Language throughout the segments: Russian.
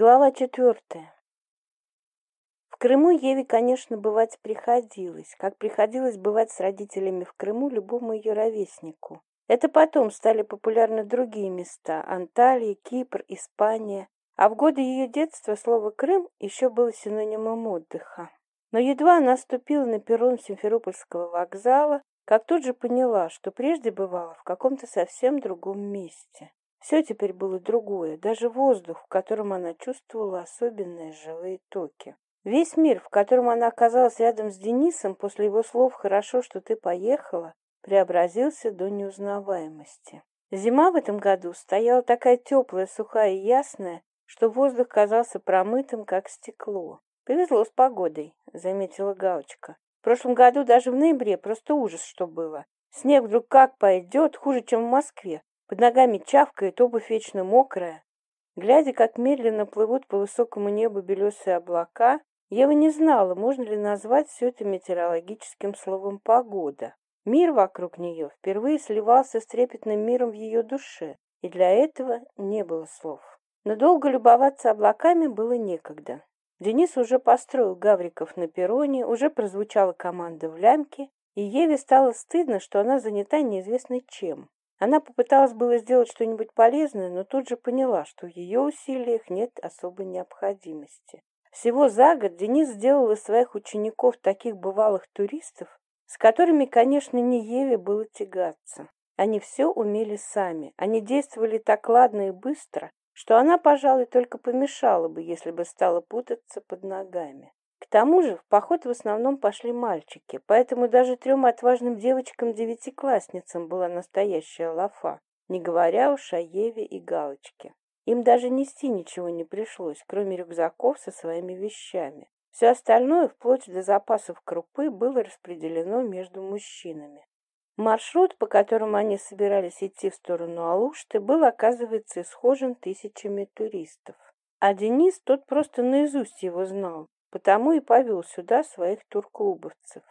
Глава четвертая. В Крыму Еве, конечно, бывать приходилось, как приходилось бывать с родителями в Крыму любому ее ровеснику. Это потом стали популярны другие места – Анталия, Кипр, Испания. А в годы ее детства слово «Крым» еще было синонимом отдыха. Но едва она ступила на перрон Симферопольского вокзала, как тут же поняла, что прежде бывала в каком-то совсем другом месте. Все теперь было другое, даже воздух, в котором она чувствовала особенные живые токи. Весь мир, в котором она оказалась рядом с Денисом после его слов «хорошо, что ты поехала», преобразился до неузнаваемости. Зима в этом году стояла такая теплая, сухая и ясная, что воздух казался промытым, как стекло. «Повезло с погодой», — заметила Галочка. «В прошлом году даже в ноябре просто ужас, что было. Снег вдруг как пойдет, хуже, чем в Москве. Под ногами чавкает, обувь вечно мокрая. Глядя, как медленно плывут по высокому небу белесые облака, Ева не знала, можно ли назвать все это метеорологическим словом «погода». Мир вокруг нее впервые сливался с трепетным миром в ее душе, и для этого не было слов. Но долго любоваться облаками было некогда. Денис уже построил гавриков на перроне, уже прозвучала команда в лямке, и Еве стало стыдно, что она занята неизвестно чем. Она попыталась было сделать что-нибудь полезное, но тут же поняла, что в ее усилиях нет особой необходимости. Всего за год Денис сделал из своих учеников таких бывалых туристов, с которыми, конечно, не Еве было тягаться. Они все умели сами, они действовали так ладно и быстро, что она, пожалуй, только помешала бы, если бы стала путаться под ногами. К тому же в поход в основном пошли мальчики, поэтому даже трем отважным девочкам-девятиклассницам была настоящая лафа, не говоря уж о Еве и Галочке. Им даже нести ничего не пришлось, кроме рюкзаков со своими вещами. Все остальное, вплоть до запасов крупы, было распределено между мужчинами. Маршрут, по которому они собирались идти в сторону Алушты, был, оказывается, исхожен тысячами туристов. А Денис тот просто наизусть его знал. Потому и повел сюда своих туркоубовцев.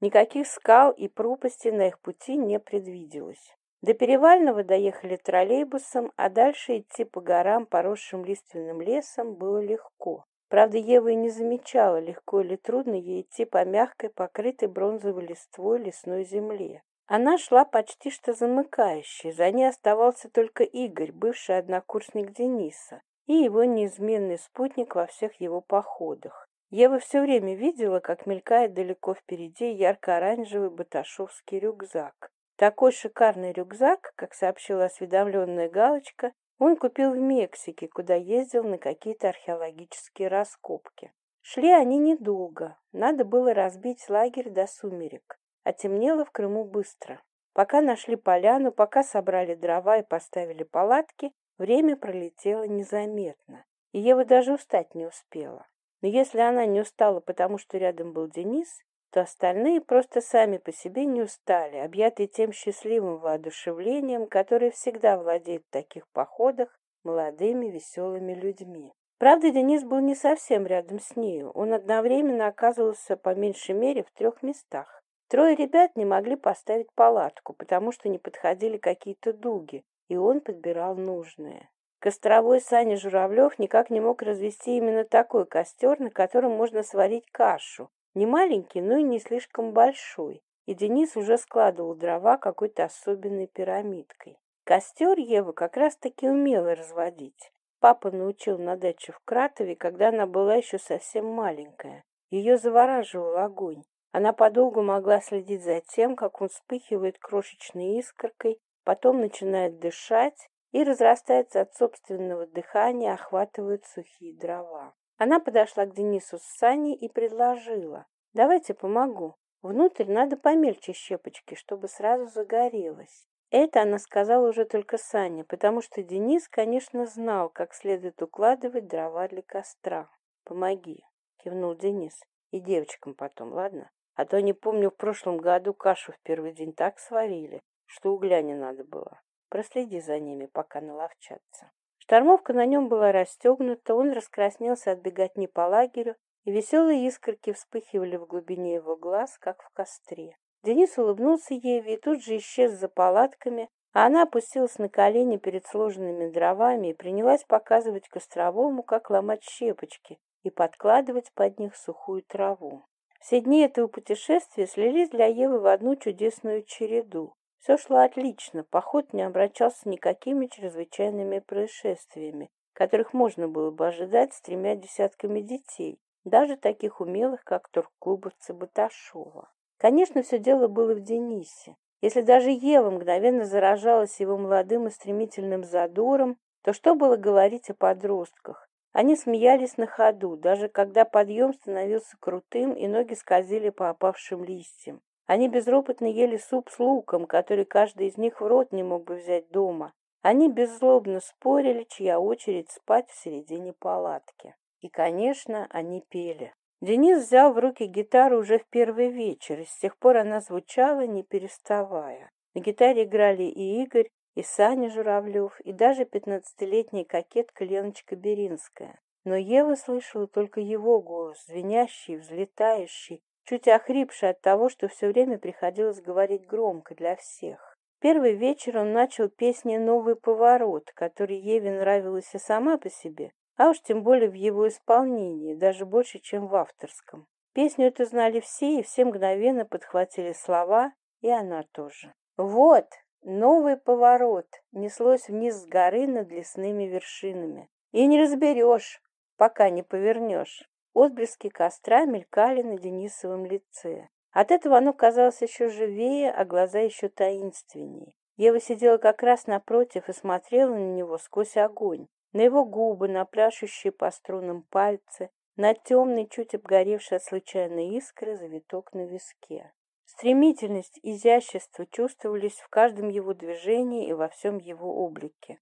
Никаких скал и пропасти на их пути не предвиделось. До Перевального доехали троллейбусом, а дальше идти по горам, поросшим лиственным лесом, было легко. Правда, Ева и не замечала, легко или трудно ей идти по мягкой, покрытой бронзовой листвой лесной земле. Она шла почти что замыкающей, за ней оставался только Игорь, бывший однокурсник Дениса, и его неизменный спутник во всех его походах. Я бы все время видела, как мелькает далеко впереди ярко-оранжевый баташовский рюкзак. Такой шикарный рюкзак, как сообщила осведомленная Галочка, он купил в Мексике, куда ездил на какие-то археологические раскопки. Шли они недолго, надо было разбить лагерь до сумерек, а темнело в Крыму быстро. Пока нашли поляну, пока собрали дрова и поставили палатки, время пролетело незаметно, и Ева даже устать не успела. Но если она не устала, потому что рядом был Денис, то остальные просто сами по себе не устали, объятые тем счастливым воодушевлением, которое всегда владеет в таких походах молодыми веселыми людьми. Правда, Денис был не совсем рядом с нею. Он одновременно оказывался по меньшей мере в трех местах. Трое ребят не могли поставить палатку, потому что не подходили какие-то дуги, и он подбирал нужные. Костровой Саня Журавлев никак не мог развести именно такой костер, на котором можно сварить кашу. Не маленький, но и не слишком большой. И Денис уже складывал дрова какой-то особенной пирамидкой. Костер Ева как раз-таки умела разводить. Папа научил на даче в Кратове, когда она была еще совсем маленькая. Ее завораживал огонь. Она подолгу могла следить за тем, как он вспыхивает крошечной искоркой, потом начинает дышать, и разрастается от собственного дыхания, охватывают сухие дрова. Она подошла к Денису с Саней и предложила. «Давайте помогу. Внутрь надо помельче щепочки, чтобы сразу загорелось». Это она сказала уже только Сане, потому что Денис, конечно, знал, как следует укладывать дрова для костра. «Помоги», — кивнул Денис. «И девочкам потом, ладно? А то, не помню, в прошлом году кашу в первый день так сварили, что угля не надо было». Проследи за ними, пока наловчатся. Штормовка на нем была расстегнута, он раскраснелся от беготни по лагерю, и веселые искорки вспыхивали в глубине его глаз, как в костре. Денис улыбнулся Еве и тут же исчез за палатками, а она опустилась на колени перед сложенными дровами и принялась показывать костровому, как ломать щепочки и подкладывать под них сухую траву. Все дни этого путешествия слились для Евы в одну чудесную череду. Все шло отлично, поход не обращался никакими чрезвычайными происшествиями, которых можно было бы ожидать с тремя десятками детей, даже таких умелых, как турклубовцы Баташова. Конечно, все дело было в Денисе. Если даже Ева мгновенно заражалась его молодым и стремительным задором, то что было говорить о подростках? Они смеялись на ходу, даже когда подъем становился крутым и ноги скользили по опавшим листьям. Они безропотно ели суп с луком, который каждый из них в рот не мог бы взять дома. Они беззлобно спорили, чья очередь спать в середине палатки. И, конечно, они пели. Денис взял в руки гитару уже в первый вечер, и с тех пор она звучала, не переставая. На гитаре играли и Игорь, и Саня Журавлев, и даже пятнадцатилетняя кокетка Леночка Беринская. Но Ева слышала только его голос, звенящий, взлетающий, Чуть охрипший от того, что все время приходилось говорить громко для всех. Первый вечер он начал песней «Новый поворот», который Еве нравилась и сама по себе, а уж тем более в его исполнении, даже больше, чем в авторском. Песню эту знали все, и все мгновенно подхватили слова, и она тоже. «Вот!» Новый поворот неслось вниз с горы над лесными вершинами. И не разберешь, пока не повернешь. Отблески костра мелькали на Денисовом лице. От этого оно казалось еще живее, а глаза еще таинственнее. Ева сидела как раз напротив и смотрела на него сквозь огонь, на его губы, на пляшущие по струнам пальцы, на темный, чуть обгоревший от случайной искры завиток на виске. Стремительность, изящество чувствовались в каждом его движении и во всем его облике.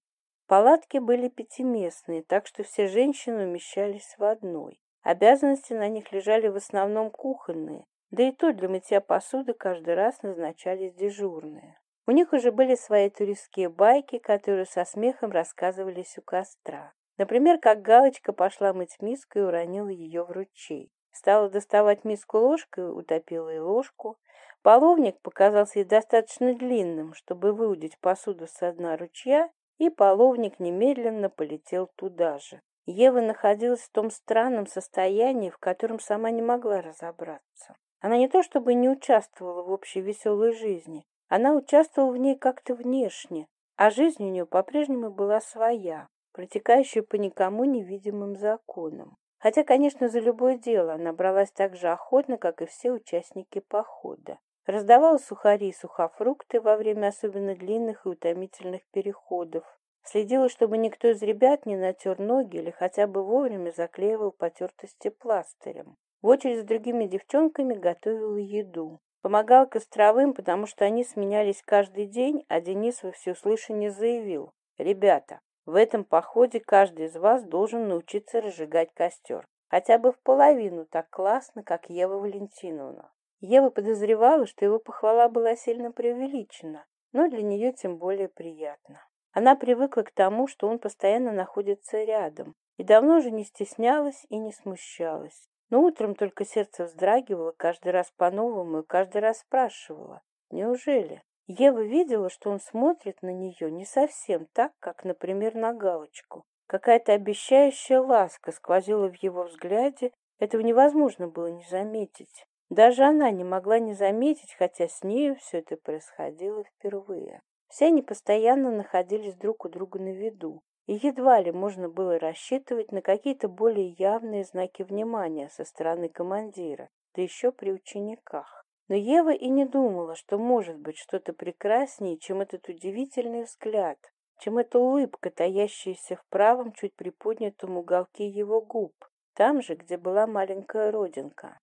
Палатки были пятиместные, так что все женщины умещались в одной. Обязанности на них лежали в основном кухонные, да и то для мытья посуды каждый раз назначались дежурные. У них уже были свои туристские байки, которые со смехом рассказывались у костра. Например, как Галочка пошла мыть миску и уронила ее в ручей. Стала доставать миску ложкой, утопила и ложку. Половник показался ей достаточно длинным, чтобы выудить посуду со дна ручья, и половник немедленно полетел туда же. Ева находилась в том странном состоянии, в котором сама не могла разобраться. Она не то чтобы не участвовала в общей веселой жизни, она участвовала в ней как-то внешне, а жизнь у нее по-прежнему была своя, протекающая по никому невидимым законам. Хотя, конечно, за любое дело она бралась так же охотно, как и все участники похода. Раздавала сухари и сухофрукты во время особенно длинных и утомительных переходов. Следила, чтобы никто из ребят не натер ноги или хотя бы вовремя заклеивал потертости пластырем. В очередь с другими девчонками готовила еду. Помогал костровым, потому что они сменялись каждый день, а Денис во всеуслышание заявил. «Ребята, в этом походе каждый из вас должен научиться разжигать костер. Хотя бы в половину так классно, как Ева Валентиновна». Ева подозревала, что его похвала была сильно преувеличена, но для нее тем более приятно. Она привыкла к тому, что он постоянно находится рядом, и давно уже не стеснялась и не смущалась. Но утром только сердце вздрагивало каждый раз по-новому и каждый раз спрашивало: неужели? Ева видела, что он смотрит на нее не совсем так, как, например, на галочку. Какая-то обещающая ласка сквозила в его взгляде, этого невозможно было не заметить. Даже она не могла не заметить, хотя с нею все это происходило впервые. Все они постоянно находились друг у друга на виду, и едва ли можно было рассчитывать на какие-то более явные знаки внимания со стороны командира, да еще при учениках. Но Ева и не думала, что может быть что-то прекраснее, чем этот удивительный взгляд, чем эта улыбка, таящаяся в правом, чуть приподнятом уголке его губ, там же, где была маленькая родинка.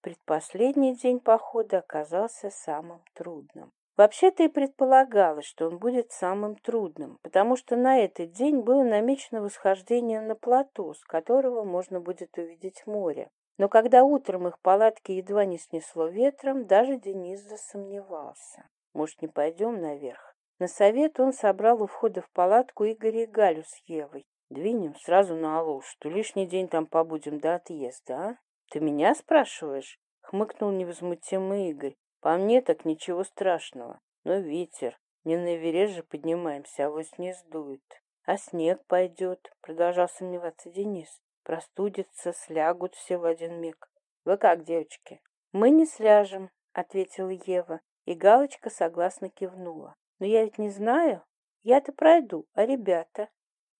Предпоследний день похода оказался самым трудным. Вообще-то и предполагалось, что он будет самым трудным, потому что на этот день было намечено восхождение на плато, с которого можно будет увидеть море. Но когда утром их палатки едва не снесло ветром, даже Денис засомневался. Может, не пойдем наверх? На совет он собрал у входа в палатку Игоря и Галю с Евой. Двинем сразу на Алу, что лишний день там побудем до отъезда, а? Ты меня спрашиваешь? Хмыкнул невозмутимый Игорь. По мне так ничего страшного, но ветер. Не на вере же поднимаемся, а вот не сдует. А снег пойдет, продолжал сомневаться Денис. Простудится, слягут все в один миг. Вы как, девочки? Мы не сляжем, ответила Ева, и Галочка согласно кивнула. Но я ведь не знаю. Я-то пройду, а ребята?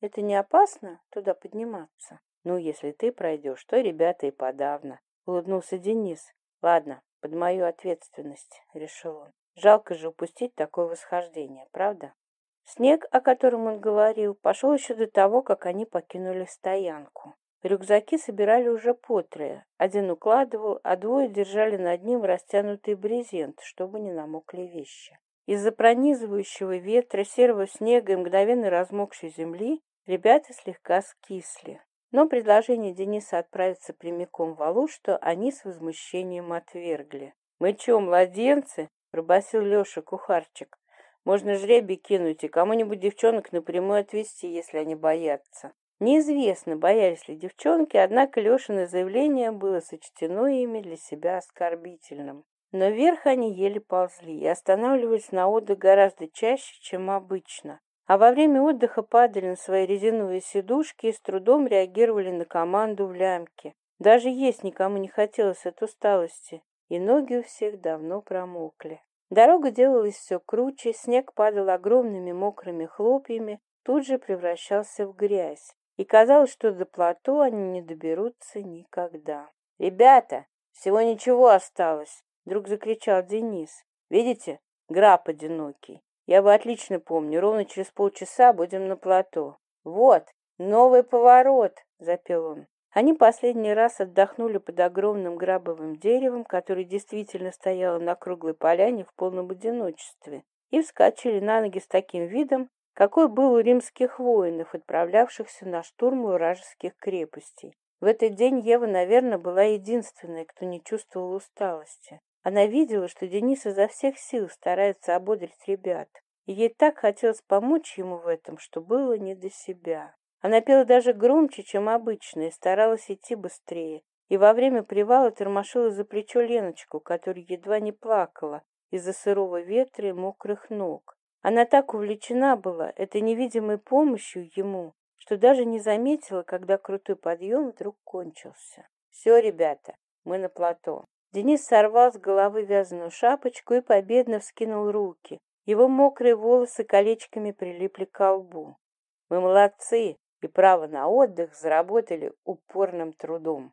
Это не опасно туда подниматься? Ну, если ты пройдешь, то ребята и подавно, улыбнулся Денис. Ладно, под мою ответственность, решил он. Жалко же упустить такое восхождение, правда? Снег, о котором он говорил, пошел еще до того, как они покинули стоянку. Рюкзаки собирали уже по трое. Один укладывал, а двое держали над ним растянутый брезент, чтобы не намокли вещи. Из-за пронизывающего ветра, серого снега и мгновенно размокшей земли ребята слегка скисли. Но предложение Дениса отправиться прямиком в Алушту они с возмущением отвергли. «Мы чё, младенцы?» – пробасил Лёша кухарчик. «Можно жребий кинуть и кому-нибудь девчонок напрямую отвезти, если они боятся». Неизвестно, боялись ли девчонки, однако Лешино заявление было сочтено ими для себя оскорбительным. Но вверх они еле ползли и останавливались на отдых гораздо чаще, чем обычно. А во время отдыха падали на свои резиновые сидушки и с трудом реагировали на команду в лямке. Даже есть никому не хотелось от усталости, и ноги у всех давно промокли. Дорога делалась все круче, снег падал огромными мокрыми хлопьями, тут же превращался в грязь, и казалось, что до плато они не доберутся никогда. «Ребята, всего ничего осталось!» — вдруг закричал Денис. «Видите, граб одинокий!» я бы отлично помню. Ровно через полчаса будем на плато. Вот новый поворот запел он. Они последний раз отдохнули под огромным грабовым деревом которое действительно стояло на круглой поляне в полном одиночестве и вскочили на ноги с таким видом какой был у римских воинов отправлявшихся на штурм вражеских крепостей. В этот день ева наверное была единственной кто не чувствовал усталости. Она видела, что Денис изо всех сил старается ободрить ребят. Ей так хотелось помочь ему в этом, что было не до себя. Она пела даже громче, чем обычно, и старалась идти быстрее. И во время привала тормошила за плечо Леночку, которая едва не плакала из-за сырого ветра и мокрых ног. Она так увлечена была этой невидимой помощью ему, что даже не заметила, когда крутой подъем вдруг кончился. «Все, ребята, мы на плато». Денис сорвал с головы вязаную шапочку и победно вскинул руки, его мокрые волосы колечками прилипли к лбу. Мы молодцы, и право на отдых заработали упорным трудом.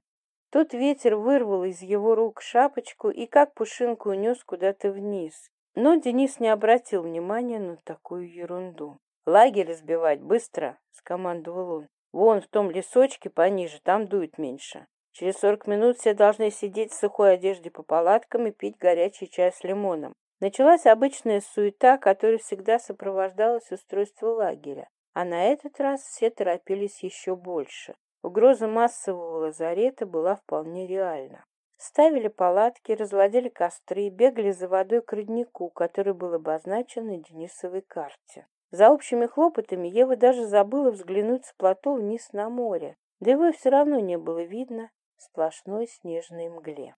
Тут ветер вырвал из его рук шапочку и как пушинку унес куда-то вниз. Но Денис не обратил внимания на такую ерунду. «Лагерь сбивать быстро!» — скомандовал он. «Вон в том лесочке пониже, там дует меньше. Через сорок минут все должны сидеть в сухой одежде по палаткам и пить горячий чай с лимоном. Началась обычная суета, которая всегда сопровождалась устройством лагеря, а на этот раз все торопились еще больше. Угроза массового лазарета была вполне реальна. Ставили палатки, разводили костры, бегали за водой к роднику, который был обозначен на Денисовой карте. За общими хлопотами Ева даже забыла взглянуть с плато вниз на море. Да его все равно не было видно в сплошной снежной мгле.